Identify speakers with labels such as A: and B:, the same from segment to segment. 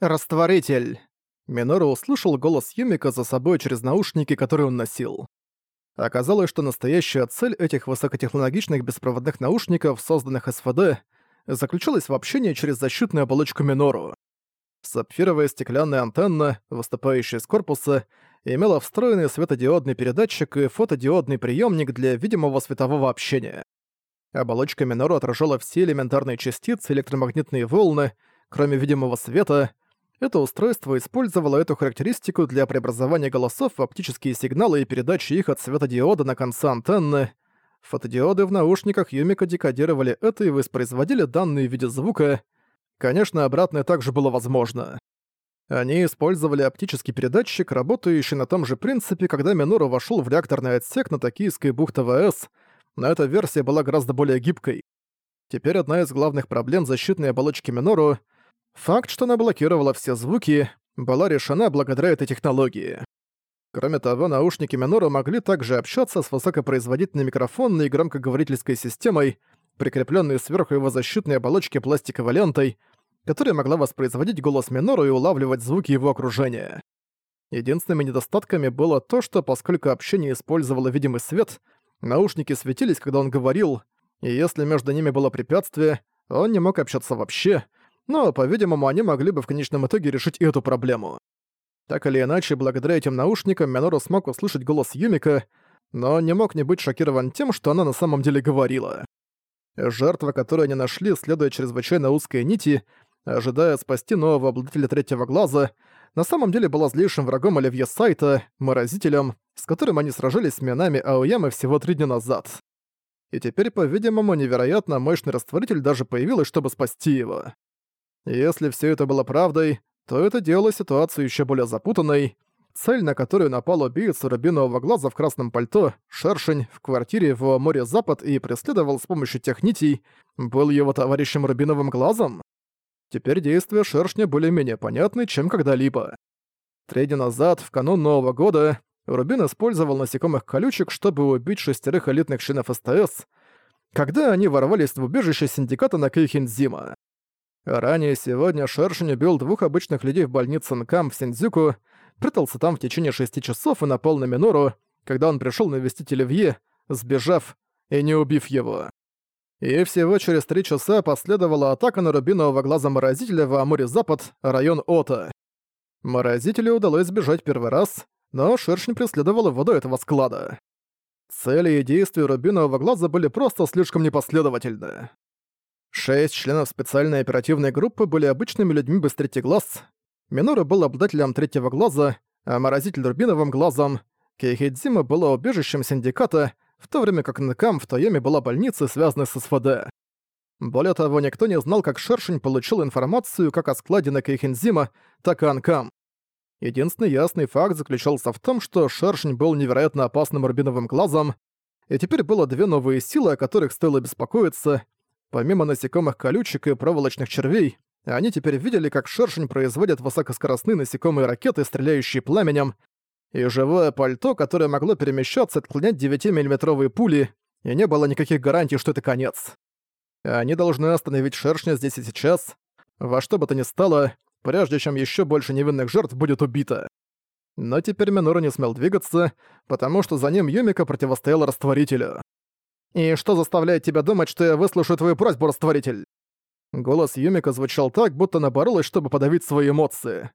A: «Растворитель!» Минору услышал голос Юмика за собой через наушники, которые он носил. Оказалось, что настоящая цель этих высокотехнологичных беспроводных наушников, созданных СФД, заключалась в общении через защитную оболочку Минору. Сапфировая стеклянная антенна, выступающая из корпуса, имела встроенный светодиодный передатчик и фотодиодный приемник для видимого светового общения. Оболочка Минору отражала все элементарные частицы, электромагнитные волны, кроме видимого света — это устройство использовало эту характеристику для преобразования голосов в оптические сигналы и передачи их от светодиода на конце антенны. Фотодиоды в наушниках Юмика декодировали это и воспроизводили данные в виде звука. Конечно, обратное также было возможно. Они использовали оптический передатчик, работающий на том же принципе, когда Минору вошел в реакторный отсек на Токийской бухте ВС, но эта версия была гораздо более гибкой. Теперь одна из главных проблем защитной оболочки Минору — Факт, что она блокировала все звуки, была решена благодаря этой технологии. Кроме того, наушники Минору могли также общаться с высокопроизводительной микрофонной и громкоговорительской системой, прикрепленной сверху его защитной оболочки пластиковой лентой, которая могла воспроизводить голос Минору и улавливать звуки его окружения. Единственными недостатками было то, что поскольку общение использовало видимый свет, наушники светились, когда он говорил, и если между ними было препятствие, он не мог общаться вообще, но, по-видимому, они могли бы в конечном итоге решить и эту проблему. Так или иначе, благодаря этим наушникам Минору смог услышать голос Юмика, но не мог не быть шокирован тем, что она на самом деле говорила. Жертва, которую они нашли, следуя чрезвычайно узкой нити, ожидая спасти нового обладателя третьего глаза, на самом деле была злейшим врагом Оливье Сайта, морозителем, с которым они сражались с Минами Аоямы всего три дня назад. И теперь, по-видимому, невероятно мощный растворитель даже появилась, чтобы спасти его. Если все это было правдой, то это делало ситуацию еще более запутанной. Цель, на которую напал убийца рубинового глаза в красном пальто, шершень, в квартире в море Запад и преследовал с помощью тех нитей, был его товарищем рубиновым глазом? Теперь действия шершня были менее понятны, чем когда-либо. Три дня назад, в канун Нового года, Рубин использовал насекомых колючек, чтобы убить шестерых элитных членов СТС, когда они ворвались в убежище синдиката на Кейхензима. Ранее сегодня Шершень убил двух обычных людей в больнице Нкам в Синдзюку, прятался там в течение шести часов и напал на Минору, когда он пришел навестить Оливье, сбежав и не убив его. И всего через три часа последовала атака на рубинового глаза Морозителя в Амуре-Запад, район Ота. Морозителю удалось сбежать первый раз, но Шершень преследовал его до этого склада. Цели и действия рубинового глаза были просто слишком непоследовательны. Шесть членов специальной оперативной группы были обычными людьми без третьего глаз. Минора был обладателем третьего глаза, а Морозитель Рубиновым глазом. Кейхидзима была убежищем синдиката, в то время как Накам в Тойоме была больницей, связанной с СВД. Более того, никто не знал, как Шершень получил информацию как о складе на Кейхензима, так и Анкам. Единственный ясный факт заключался в том, что Шершень был невероятно опасным рубиновым глазом, и теперь было две новые силы, о которых стоило беспокоиться, Помимо насекомых колючек и проволочных червей, они теперь видели, как шершень производит высокоскоростные насекомые ракеты, стреляющие пламенем, и живое пальто, которое могло перемещаться, отклонять 9-миллиметровые пули, и не было никаких гарантий, что это конец. Они должны остановить шершня здесь и сейчас, во что бы то ни стало, прежде чем еще больше невинных жертв будет убито. Но теперь Минору не смел двигаться, потому что за ним Юмика противостоял растворителю. «И что заставляет тебя думать, что я выслушаю твою просьбу, растворитель?» Голос Юмика звучал так, будто она боролась, чтобы подавить свои эмоции.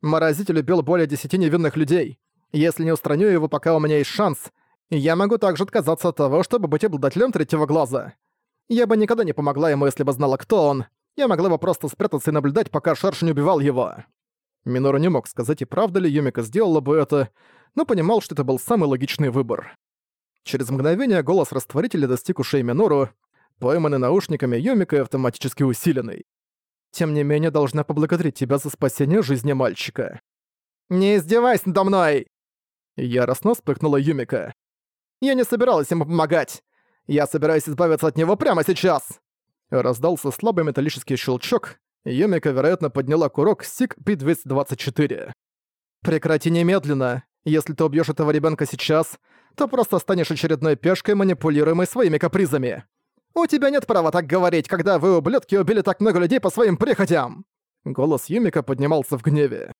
A: «Морозитель убил более десяти невинных людей. Если не устраню его, пока у меня есть шанс, я могу также отказаться от того, чтобы быть обладателем третьего глаза. Я бы никогда не помогла ему, если бы знала, кто он. Я могла бы просто спрятаться и наблюдать, пока Шершень убивал его». Минору не мог сказать, и правда ли Юмика сделала бы это, но понимал, что это был самый логичный выбор. Через мгновение голос растворителя достиг ушей Минору, пойманный наушниками Юмика и автоматически усиленный. «Тем не менее, должна поблагодарить тебя за спасение жизни мальчика». «Не издевайся надо мной!» Яростно вспыхнула Юмика. «Я не собиралась ему помогать! Я собираюсь избавиться от него прямо сейчас!» Раздался слабый металлический щелчок, Юмика, вероятно, подняла курок СИК Пи-224. «Прекрати немедленно! Если ты убьёшь этого ребёнка сейчас, то просто станешь очередной пешкой, манипулируемой своими капризами. У тебя нет права так говорить, когда вы, ублюдки, убили так много людей по своим прихотям!» Голос Юмика поднимался в гневе.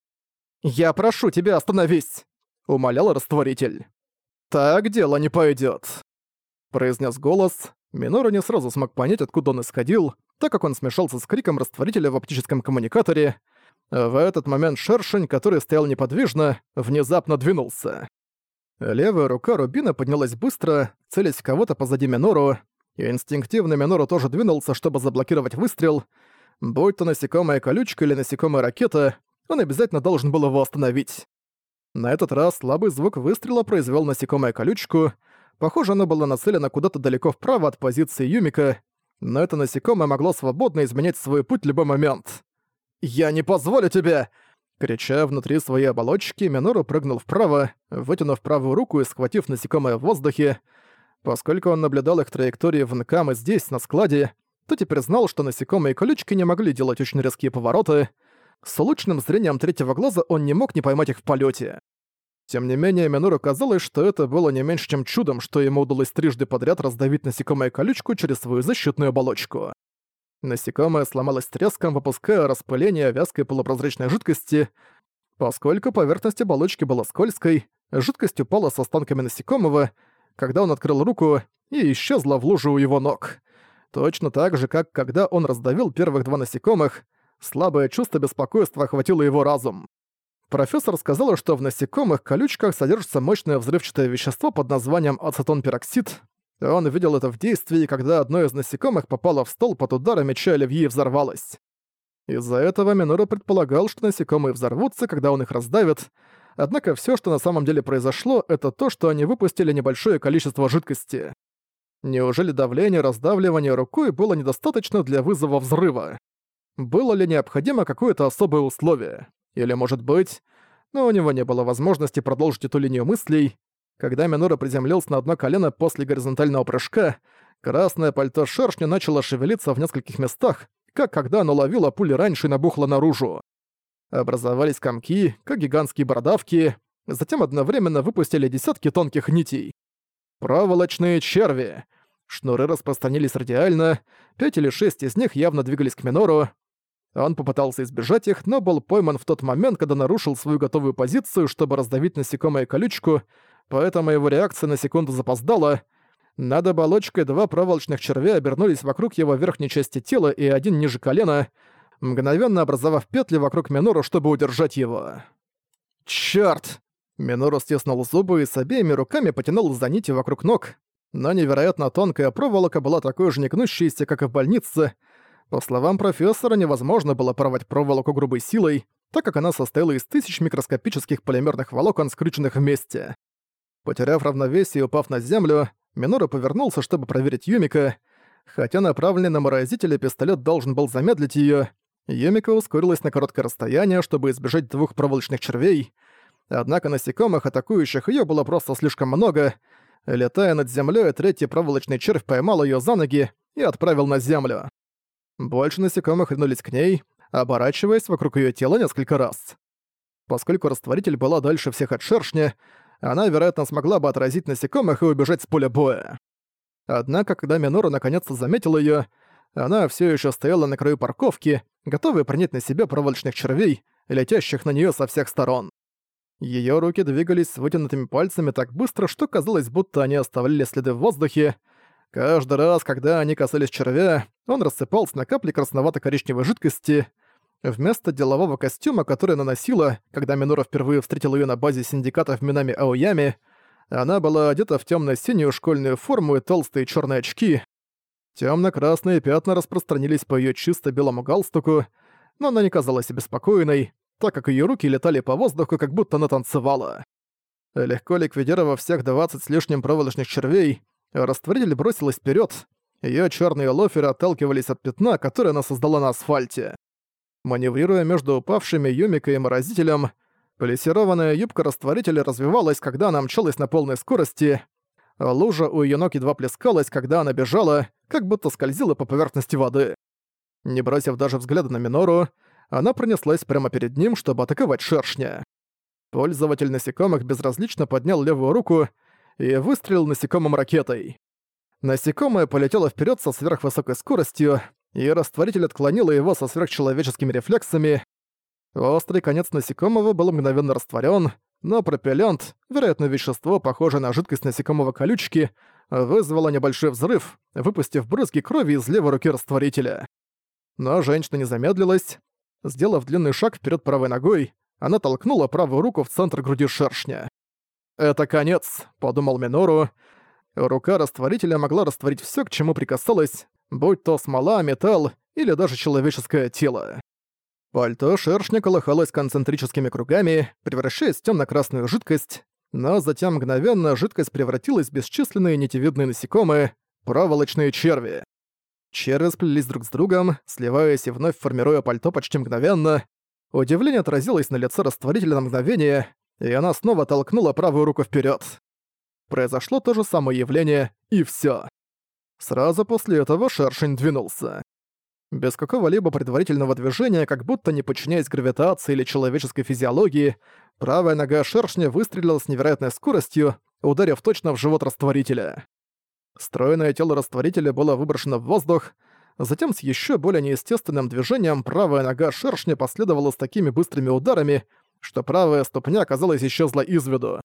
A: «Я прошу тебя, остановись!» — умолял растворитель. «Так дело не пойдет, произнес голос. Минору не сразу смог понять, откуда он исходил, так как он смешался с криком растворителя в оптическом коммуникаторе. В этот момент шершень, который стоял неподвижно, внезапно двинулся. Левая рука Рубина поднялась быстро, целясь в кого-то позади Минору, и инстинктивно Минору тоже двинулся, чтобы заблокировать выстрел. Будь то насекомая колючка или насекомая ракета, он обязательно должен был его остановить. На этот раз слабый звук выстрела произвел насекомая колючку. Похоже, оно было нацелено куда-то далеко вправо от позиции Юмика, но это насекомое могло свободно изменять свой путь в любой момент. «Я не позволю тебе!» Крича внутри своей оболочки, Минору прыгнул вправо, вытянув правую руку и схватив насекомое в воздухе. Поскольку он наблюдал их траектории в Нкам и здесь, на складе, то теперь знал, что насекомые колючки не могли делать очень резкие повороты. С улучшенным зрением третьего глаза он не мог не поймать их в полете. Тем не менее, Минору казалось, что это было не меньше, чем чудом, что ему удалось трижды подряд раздавить насекомое колючку через свою защитную оболочку. Насекомое сломалось треском, выпуская распыление вязкой полупрозрачной жидкости. Поскольку поверхность оболочки была скользкой, жидкость упала с останками насекомого, когда он открыл руку, и исчезла в лужу у его ног. Точно так же, как когда он раздавил первых два насекомых, слабое чувство беспокойства охватило его разум. Профессор сказала, что в насекомых колючках содержится мощное взрывчатое вещество под названием ацетон-пероксид, он видел это в действии, когда одно из насекомых попало в стол под ударом меча Оливье и взорвалось. Из-за этого Минору предполагал, что насекомые взорвутся, когда он их раздавит, однако все, что на самом деле произошло, это то, что они выпустили небольшое количество жидкости. Неужели давление раздавливания рукой было недостаточно для вызова взрыва? Было ли необходимо какое-то особое условие? Или, может быть... Но у него не было возможности продолжить эту линию мыслей, когда Минора приземлился на одно колено после горизонтального прыжка, красное пальто шершня начало шевелиться в нескольких местах, как когда оно ловило пули раньше и набухло наружу. Образовались комки, как гигантские бородавки, затем одновременно выпустили десятки тонких нитей. Проволочные черви. Шнуры распространились радиально, пять или шесть из них явно двигались к Минору. Он попытался избежать их, но был пойман в тот момент, когда нарушил свою готовую позицию, чтобы раздавить насекомое колючку, поэтому его реакция на секунду запоздала. Над оболочкой два проволочных червя обернулись вокруг его верхней части тела и один ниже колена, мгновенно образовав петли вокруг Минору, чтобы удержать его. «Чёрт!» Минору стиснул зубы и с обеими руками потянул за нити вокруг ног, но невероятно тонкая проволока была такой же негнущейся, как и в больнице. По словам профессора, невозможно было порвать проволоку грубой силой, так как она состояла из тысяч микроскопических полимерных волокон, скрученных вместе. Потеряв равновесие и упав на землю, Минору повернулся, чтобы проверить Юмика. Хотя направленный на морозителя пистолет должен был замедлить её, Юмика ускорилась на короткое расстояние, чтобы избежать двух проволочных червей. Однако насекомых, атакующих её, было просто слишком много. Летая над землёй, третий проволочный червь поймал её за ноги и отправил на землю. Больше насекомых ринулись к ней, оборачиваясь вокруг её тела несколько раз. Поскольку растворитель была дальше всех от шершня, она, вероятно, смогла бы отразить насекомых и убежать с поля боя. Однако, когда Минора наконец-то заметила её, она всё ещё стояла на краю парковки, готовая принять на себя проволочных червей, летящих на неё со всех сторон. Её руки двигались с вытянутыми пальцами так быстро, что казалось, будто они оставляли следы в воздухе. Каждый раз, когда они касались червя, он рассыпался на капли красновато-коричневой жидкости — Вместо делового костюма, который она носила, когда Минора впервые встретил её на базе синдиката в Минами Аоями, она была одета в тёмно-синюю школьную форму и толстые чёрные очки. Тёмно-красные пятна распространились по её чисто белому галстуку, но она не казалась обеспокоенной, так как её руки летали по воздуху, как будто она танцевала. Легко ликвидировав всех 20 с лишним проволочных червей, растворитель бросилась вперёд, её чёрные лоферы отталкивались от пятна, которое она создала на асфальте. Маневрируя между упавшими Юмика и морозителем, полисированная юбка растворителя развивалась, когда она мчалась на полной скорости. Лужа у её ног едва плескалась, когда она бежала, как будто скользила по поверхности воды. Не бросив даже взгляда на Минору, она пронеслась прямо перед ним, чтобы атаковать шершня. Пользователь насекомых безразлично поднял левую руку и выстрелил насекомым ракетой. Насекомое полетело вперед со сверхвысокой скоростью, и растворитель отклонила его со сверхчеловеческими рефлексами. Острый конец насекомого был мгновенно растворен, но пропеллент, вероятно вещество, похожее на жидкость насекомого колючки, вызвало небольшой взрыв, выпустив брызги крови из левой руки растворителя. Но женщина не замедлилась. Сделав длинный шаг вперед правой ногой, она толкнула правую руку в центр груди шершня. «Это конец», — подумал Минору. Рука растворителя могла растворить все, к чему прикасалась, будь то смола, металл или даже человеческое тело. Пальто шершня колыхалось концентрическими кругами, превращаясь в темно-красную жидкость, но затем мгновенно жидкость превратилась в бесчисленные нитевидные насекомые, проволочные черви. Черви сплелись друг с другом, сливаясь и вновь формируя пальто почти мгновенно. Удивление отразилось на лице растворителя на мгновение, и она снова толкнула правую руку вперед. Произошло то же самое явление, и все. Сразу после этого шершень двинулся. Без какого-либо предварительного движения, как будто не подчиняясь гравитации или человеческой физиологии, правая нога шершня выстрелила с невероятной скоростью, ударив точно в живот растворителя. Стройное тело растворителя было выброшено в воздух, затем с еще более неестественным движением правая нога шершня последовала с такими быстрыми ударами, что правая ступня, казалось, исчезла из виду.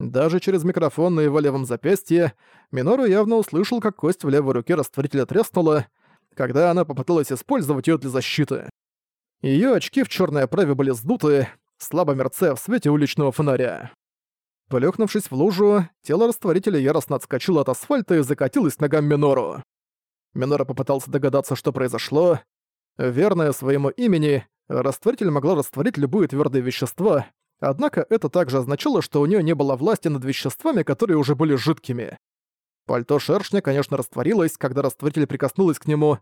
A: Даже через микрофон на его левом запястье Минору явно услышал, как кость в левой руке растворителя треснула, когда она попыталась использовать её для защиты. Её очки в чёрной оправе были сдуты, слабо мерцая в свете уличного фонаря. Полёхнувшись в лужу, тело растворителя яростно отскочило от асфальта и закатилось ногам Минору. Минора попытался догадаться, что произошло. Верное своему имени, растворитель могла растворить любые твёрдые вещества, однако это также означало, что у неё не было власти над веществами, которые уже были жидкими. Пальто шершня, конечно, растворилось, когда растворитель прикоснулась к нему,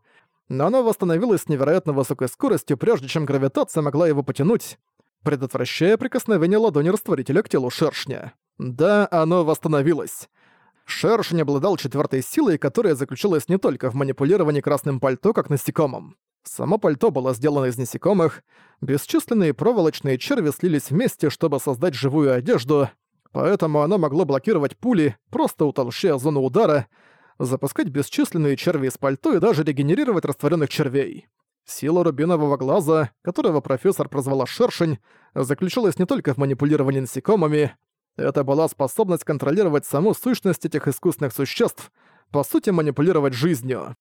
A: но оно восстановилось с невероятно высокой скоростью, прежде чем гравитация могла его потянуть, предотвращая прикосновение ладони растворителя к телу шершня. Да, оно восстановилось. Шершень обладал четвертой силой, которая заключалась не только в манипулировании красным пальто, как насекомым. Само пальто было сделано из насекомых, бесчисленные проволочные черви слились вместе, чтобы создать живую одежду — поэтому оно могло блокировать пули, просто утолщая зону удара, запускать бесчисленные черви из пальто и даже регенерировать растворенных червей. Сила рубинового глаза, которого профессор прозвала «шершень», заключалась не только в манипулировании насекомыми, это была способность контролировать саму сущность этих искусственных существ, по сути манипулировать жизнью.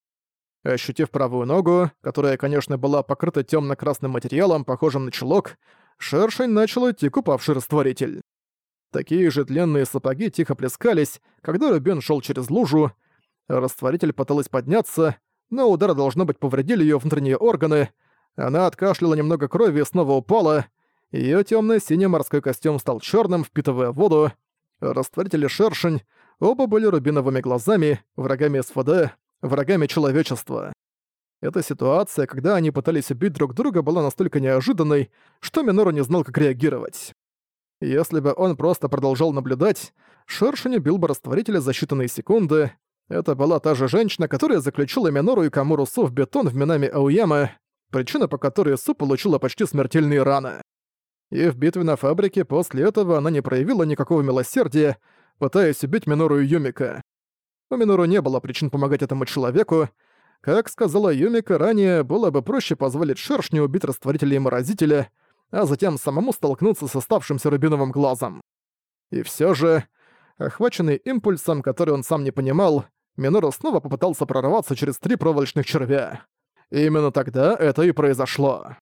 A: Ощутив правую ногу, которая, конечно, была покрыта темно красным материалом, похожим на чулок, шершень начал идти купавший растворитель. Такие же длинные сапоги тихо плескались, когда Рубен шел через лужу. Растворитель пыталась подняться, но удары, должно быть, повредили ее внутренние органы. Она откашляла немного крови и снова упала. Ее темно синий морской костюм стал черным, впитывая воду. Растворитель и шершень оба были рубиновыми глазами, врагами СФД, врагами человечества. Эта ситуация, когда они пытались убить друг друга, была настолько неожиданной, что Минору не знал, как реагировать. Если бы он просто продолжал наблюдать, Шершень убил бы растворителя за считанные секунды. Это была та же женщина, которая заключила Минору и Камуру Су в бетон в Минами Ауяма, причина по которой Су получила почти смертельные раны. И в битве на фабрике после этого она не проявила никакого милосердия, пытаясь убить Минору и Юмика. У Минору не было причин помогать этому человеку. Как сказала Юмика ранее, было бы проще позволить Шершню убить растворителя и морозителя, а затем самому столкнуться с оставшимся рубиновым глазом. И все же, охваченный импульсом, который он сам не понимал, Минору снова попытался прорваться через три проволочных червя. И именно тогда это и произошло.